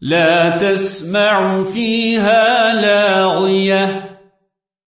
لا تسمع فيها لاغية.